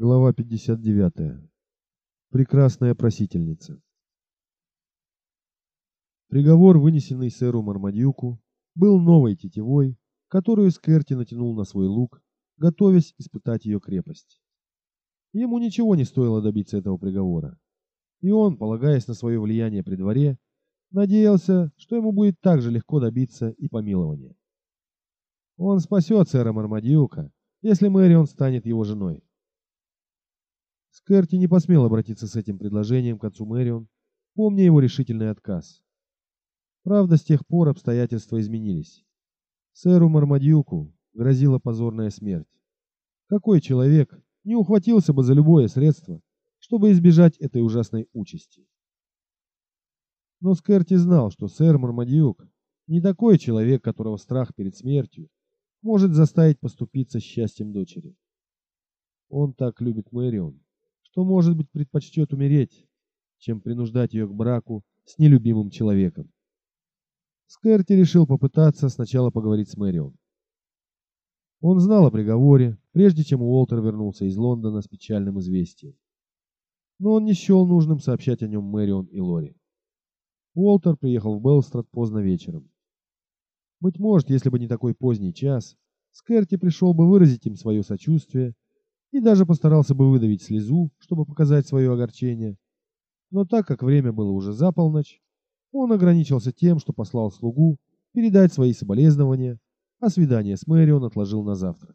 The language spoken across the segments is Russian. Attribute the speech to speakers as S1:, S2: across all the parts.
S1: Глава 59. Прекрасная просительница. Приговор, вынесенный сэру Мармадюку, был новой тетивой, которую Скерти натянул на свой лук, готовясь испытать ее крепость. Ему ничего не стоило добиться этого приговора, и он, полагаясь на свое влияние при дворе, надеялся, что ему будет так же легко добиться и помилования. Он спасет сэра Мармадюка, если Мэрион станет его женой. Скерти не посмел обратиться с этим предложением к отцу Мэрион, помня его решительный отказ. Правда, с тех пор обстоятельства изменились. Сэру Мармадьюку грозила позорная смерть. Какой человек не ухватился бы за любое средство, чтобы избежать этой ужасной участи? Но Скерти знал, что сэр Мармадьюк не такой человек, которого страх перед смертью может заставить поступиться счастьем дочери. Он так любит Мэрион, что, может быть, предпочтет умереть, чем принуждать ее к браку с нелюбимым человеком. Скерти решил попытаться сначала поговорить с Мэрион. Он знал о приговоре, прежде чем Уолтер вернулся из Лондона с печальным известием. Но он не счел нужным сообщать о нем Мэрион и Лори. Уолтер приехал в Белстрад поздно вечером. Быть может, если бы не такой поздний час, Скерти пришел бы выразить им свое сочувствие и даже постарался бы выдавить слезу, чтобы показать свое огорчение. Но так как время было уже за полночь, он ограничился тем, что послал слугу передать свои соболезнования, а свидание с Мэрион отложил на завтра.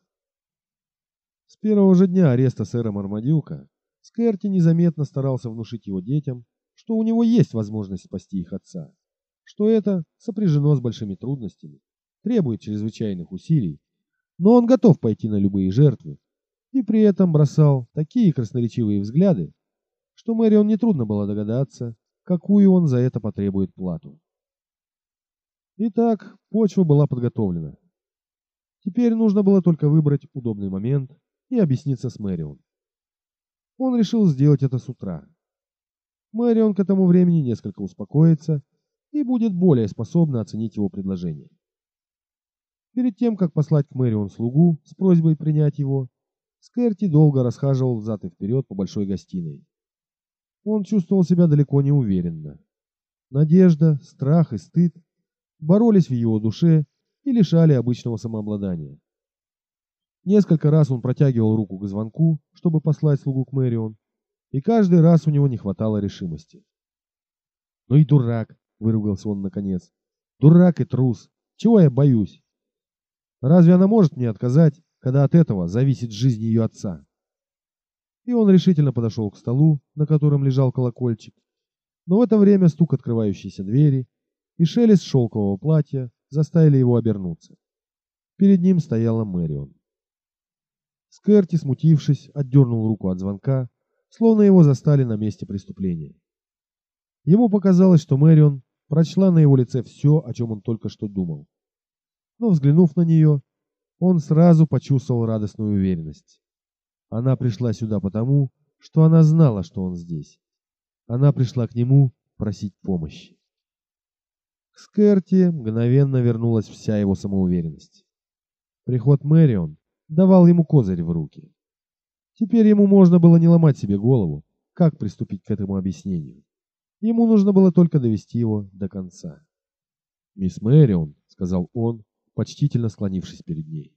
S1: С первого же дня ареста сэра Мармадюка Скерти незаметно старался внушить его детям, что у него есть возможность спасти их отца, что это сопряжено с большими трудностями, требует чрезвычайных усилий, но он готов пойти на любые жертвы, и при этом бросал такие красноречивые взгляды, что Мэрион нетрудно было догадаться, какую он за это потребует плату. Итак, почва была подготовлена. Теперь нужно было только выбрать удобный момент и объясниться с Мэрион. Он решил сделать это с утра. Мэрион к этому времени несколько успокоится и будет более способна оценить его предложение. Перед тем, как послать к Мэрион слугу с просьбой принять его, Скерти долго расхаживал взад и вперед по большой гостиной. Он чувствовал себя далеко не уверенно. Надежда, страх и стыд боролись в его душе и лишали обычного самообладания. Несколько раз он протягивал руку к звонку, чтобы послать слугу к Мэрион, и каждый раз у него не хватало решимости. «Ну и дурак!» — выругался он наконец. «Дурак и трус! Чего я боюсь? Разве она может мне отказать, когда от этого зависит жизнь ее отца. И он решительно подошел к столу, на котором лежал колокольчик. Но в это время стук открывающейся двери и шелест шелкового платья заставили его обернуться. Перед ним стояла Мэрион. Скерти, смутившись, отдернул руку от звонка, словно его застали на месте преступления. Ему показалось, что Мэрион прочла на его лице все, о чем он только что думал. Но, взглянув на нее, он сразу почувствовал радостную уверенность. Она пришла сюда потому, что она знала, что он здесь. Она пришла к нему просить помощи. К Скерти мгновенно вернулась вся его самоуверенность. Приход Мэрион давал ему козырь в руки. Теперь ему можно было не ломать себе голову, как приступить к этому объяснению. Ему нужно было только довести его до конца. «Мисс Мэрион», — сказал он, почтительно склонившись перед ней.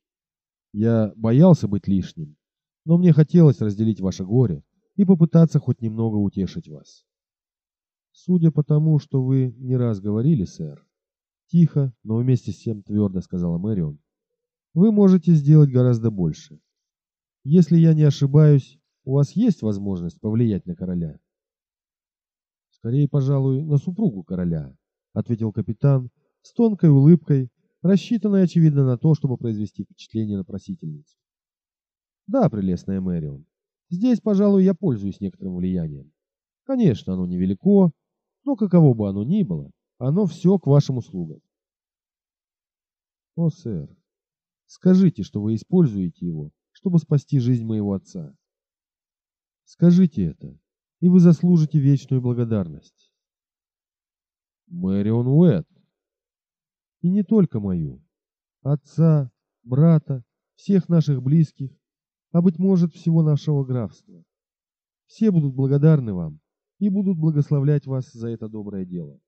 S1: Я боялся быть лишним, но мне хотелось разделить ваше горе и попытаться хоть немного утешить вас. Судя по тому, что вы не раз говорили, сэр, тихо, но вместе с тем твердо сказала Мэрион, вы можете сделать гораздо больше. Если я не ошибаюсь, у вас есть возможность повлиять на короля. Скорее, пожалуй, на супругу короля, ответил капитан с тонкой улыбкой, рассчитанная, очевидно, на то, чтобы произвести впечатление на просительницу. Да, прелестная Мэрион, здесь, пожалуй, я пользуюсь некоторым влиянием. Конечно, оно невелико, но каково бы оно ни было, оно все к вашим услугам. О, сэр, скажите, что вы используете его, чтобы спасти жизнь моего отца. Скажите это, и вы заслужите вечную благодарность. Мэрион Уэт, и не только мою. Отца, брата, всех наших близких, а быть может всего нашего графства. Все будут благодарны вам и будут благословлять вас за это доброе дело.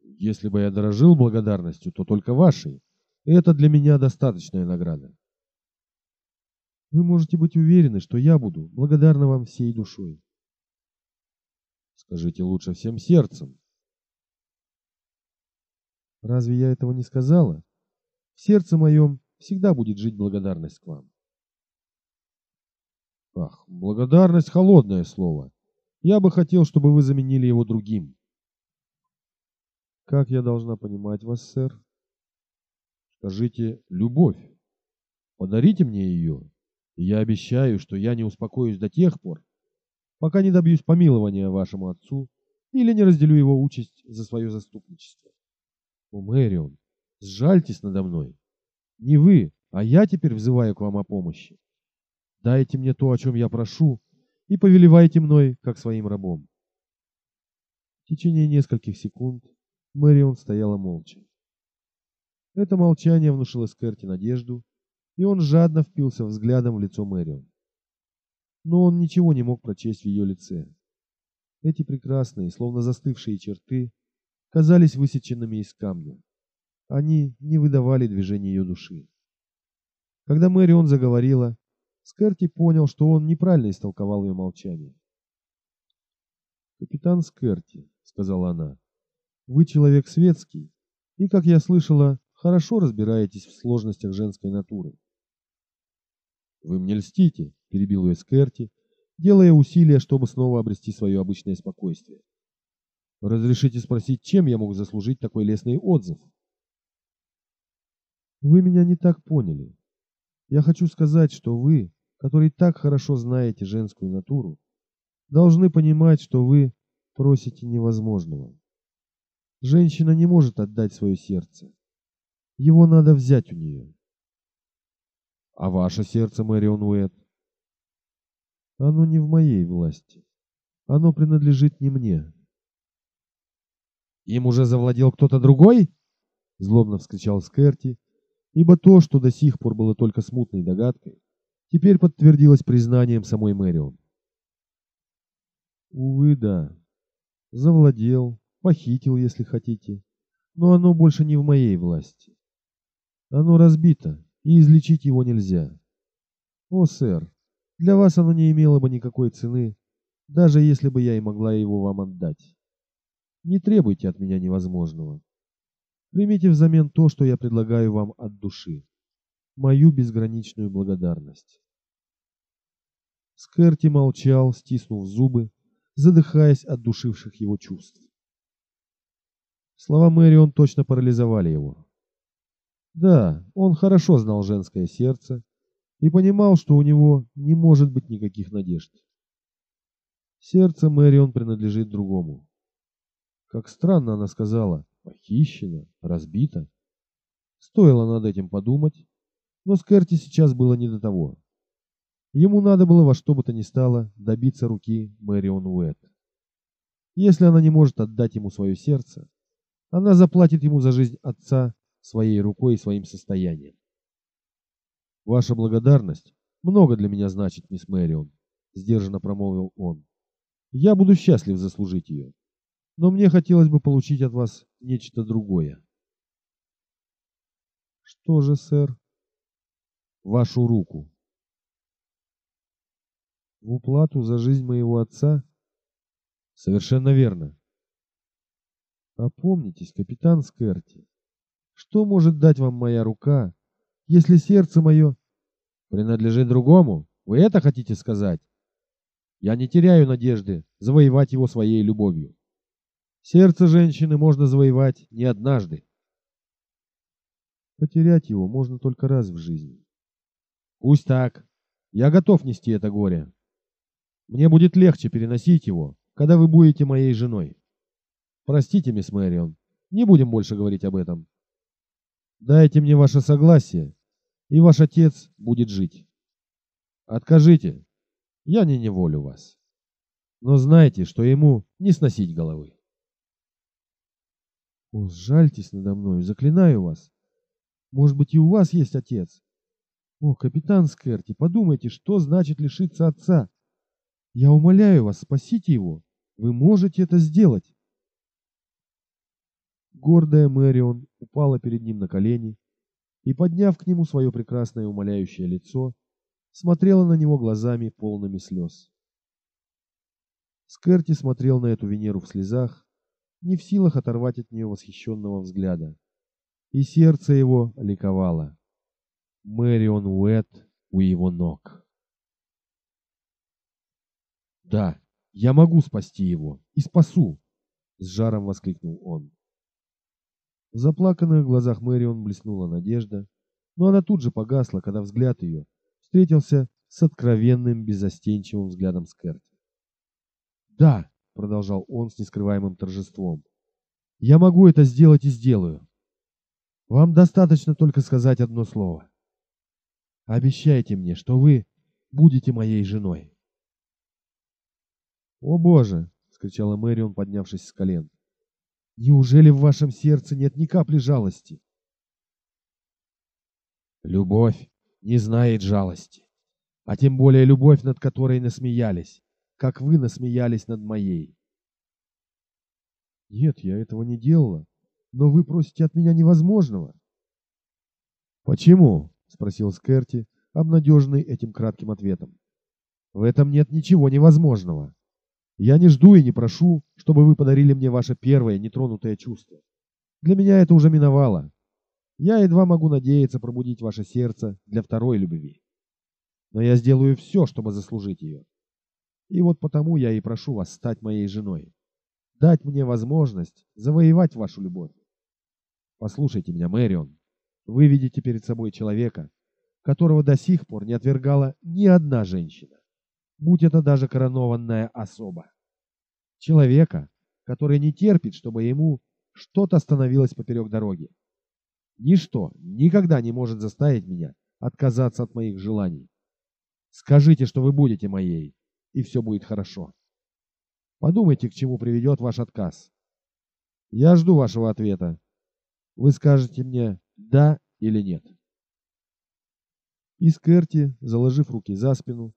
S1: Если бы я дорожил благодарностью, то только вашей. Это для меня достаточная награда. Вы можете быть уверены, что я буду благодарна вам всей душой. Скажите лучше всем сердцем. Разве я этого не сказала? В сердце моем всегда будет жить благодарность к вам. Ах, благодарность – холодное слово. Я бы хотел, чтобы вы заменили его другим. Как я должна понимать вас, сэр? Скажите «любовь». Подарите мне ее, и я обещаю, что я не успокоюсь до тех пор, пока не добьюсь помилования вашему отцу или не разделю его участь за свое заступничество. О, Мэрион, сжальтесь надо мной. Не вы, а я теперь взываю к вам о помощи. Дайте мне то, о чем я прошу, и повелевайте мной, как своим рабом. В течение нескольких секунд Мэрион стояла молча. Это молчание внушило Скерти надежду, и он жадно впился взглядом в лицо Мэрион. Но он ничего не мог прочесть в ее лице. Эти прекрасные, словно застывшие черты, казались высеченными из камня. Они не выдавали движения ее души. Когда Мэрион заговорила, Скерти понял, что он неправильно истолковал ее молчание. «Капитан Скерти», — сказала она, — «вы человек светский, и, как я слышала, хорошо разбираетесь в сложностях женской натуры. «Вы мне льстите», — перебил ее Скерти, делая усилия, чтобы снова обрести свое обычное спокойствие. «Разрешите спросить, чем я мог заслужить такой лестный отзыв?» «Вы меня не так поняли. Я хочу сказать, что вы, который так хорошо знаете женскую натуру, должны понимать, что вы просите невозможного. Женщина не может отдать свое сердце. Его надо взять у нее. А ваше сердце, Мэрион Уэт? Оно не в моей власти. Оно принадлежит не мне. Им уже завладел кто-то другой? Злобно вскричал Скерти, ибо то, что до сих пор было только смутной догадкой, теперь подтвердилось признанием самой Мэрион. Увы, да. Завладел, похитил, если хотите, но оно больше не в моей власти. Оно разбито, и излечить его нельзя. О, сэр, для вас оно не имело бы никакой цены, даже если бы я и могла его вам отдать. Не требуйте от меня невозможного. Примите взамен то, что я предлагаю вам от души. Мою безграничную благодарность. Скерти молчал, стиснув зубы, задыхаясь от душивших его чувств. Слова Мэрион точно парализовали его. Да, он хорошо знал женское сердце и понимал, что у него не может быть никаких надежд. Сердце Мэрион принадлежит другому. Как странно она сказала, похищено, разбито. Стоило над этим подумать, но Скерти сейчас было не до того. Ему надо было во что бы то ни стало добиться руки Мэрион Уэт. Если она не может отдать ему свое сердце, она заплатит ему за жизнь отца своей рукой и своим состоянием. Ваша благодарность много для меня значит, мисс Мэрион, сдержанно промолвил он. Я буду счастлив заслужить ее, но мне хотелось бы получить от вас нечто другое. Что же, сэр? Вашу руку. В уплату за жизнь моего отца? Совершенно верно. Опомнитесь, капитан Скерти. Что может дать вам моя рука, если сердце мое принадлежит другому? Вы это хотите сказать? Я не теряю надежды завоевать его своей любовью. Сердце женщины можно завоевать не однажды. Потерять его можно только раз в жизни. Пусть так. Я готов нести это горе. Мне будет легче переносить его, когда вы будете моей женой. Простите, мисс Мэрион, не будем больше говорить об этом. Дайте мне ваше согласие, и ваш отец будет жить. Откажите, я не неволю вас. Но знайте, что ему не сносить головы. О, сжальтесь надо мною, заклинаю вас. Может быть, и у вас есть отец. О, капитан Скерти, подумайте, что значит лишиться отца. Я умоляю вас, спасите его. Вы можете это сделать. Гордая Мэрион упала перед ним на колени и, подняв к нему свое прекрасное умоляющее лицо, смотрела на него глазами полными слез. Скерти смотрел на эту Венеру в слезах, не в силах оторвать от нее восхищенного взгляда, и сердце его ликовало. Мэрион Уэт у его ног. «Да, я могу спасти его и спасу!» — с жаром воскликнул он. В заплаканных глазах Мэрион блеснула надежда, но она тут же погасла, когда взгляд ее встретился с откровенным безостенчивым взглядом Скерти. «Да», — продолжал он с нескрываемым торжеством, — «я могу это сделать и сделаю. Вам достаточно только сказать одно слово. Обещайте мне, что вы будете моей женой». «О боже!» — скричала Мэрион, поднявшись с колен. Неужели в вашем сердце нет ни капли жалости? Любовь не знает жалости, а тем более любовь, над которой насмеялись, как вы насмеялись над моей. Нет, я этого не делала, но вы просите от меня невозможного. Почему? спросил Скерти, обнадеженный этим кратким ответом. В этом нет ничего невозможного. Я не жду и не прошу, чтобы вы подарили мне ваше первое нетронутое чувство. Для меня это уже миновало. Я едва могу надеяться пробудить ваше сердце для второй любви. Но я сделаю все, чтобы заслужить ее. И вот потому я и прошу вас стать моей женой. Дать мне возможность завоевать вашу любовь. Послушайте меня, Мэрион. Вы видите перед собой человека, которого до сих пор не отвергала ни одна женщина будь это даже коронованная особа. Человека, который не терпит, чтобы ему что-то становилось поперек дороги. Ничто никогда не может заставить меня отказаться от моих желаний. Скажите, что вы будете моей, и все будет хорошо. Подумайте, к чему приведет ваш отказ. Я жду вашего ответа. Вы скажете мне «да» или «нет». Искерти, заложив руки за спину,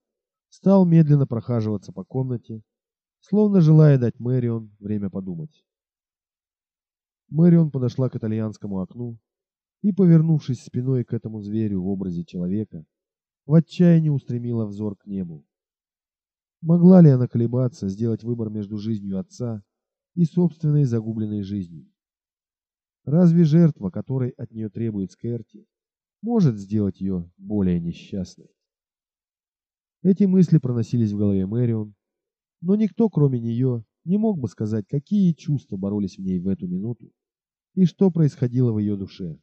S1: стал медленно прохаживаться по комнате, словно желая дать Мэрион время подумать. Мэрион подошла к итальянскому окну и, повернувшись спиной к этому зверю в образе человека, в отчаянии устремила взор к небу. Могла ли она колебаться, сделать выбор между жизнью отца и собственной загубленной жизнью? Разве жертва, которой от нее требует Скерти, может сделать ее более несчастной? Эти мысли проносились в голове Мэрион, но никто, кроме нее, не мог бы сказать, какие чувства боролись в ней в эту минуту и что происходило в ее душе.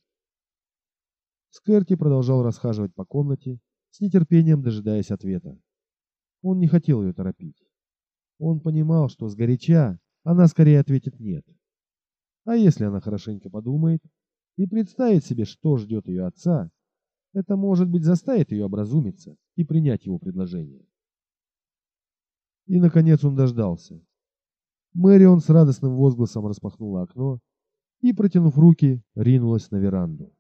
S1: Скерти продолжал расхаживать по комнате, с нетерпением дожидаясь ответа. Он не хотел ее торопить. Он понимал, что сгоряча она скорее ответит «нет». А если она хорошенько подумает и представит себе, что ждет ее отца, это, может быть, заставит ее образумиться и принять его предложение. И, наконец, он дождался. Мэрион с радостным возгласом распахнула окно и, протянув руки, ринулась на веранду.